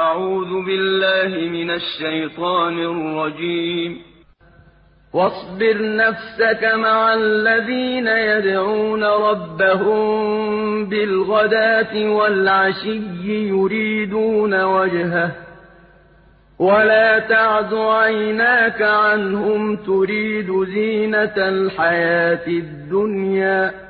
أعوذ بالله من الشيطان الرجيم. واصبر نفسك مع الذين يدعون ربهم بالغداة والعشي يريدون وجهه. ولا تعد عيناك عنهم تريد زينة الحياة الدنيا.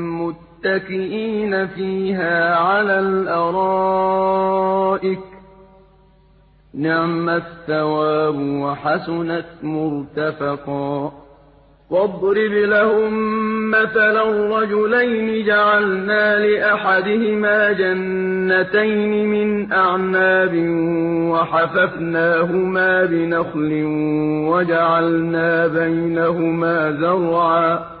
مُّتَّكِئِينَ فِيهَا عَلَى الْأَرَائِكِ ۚ. نِعْمَ الثَّوَابُ وَحَسُنَتْ مُرْتَفَقًا. وَاضْرِبْ لَهُم مَّثَلًا رَّجُلَيْنِ جَعَلْنَا لِأَحَدِهِمَا جَنَّتَيْنِ مِنْ أَعْنَابٍ وَحَفَفْنَاهُمَا بِنَخْلٍ وَجَعَلْنَا بَيْنَهُمَا زَرْعًا.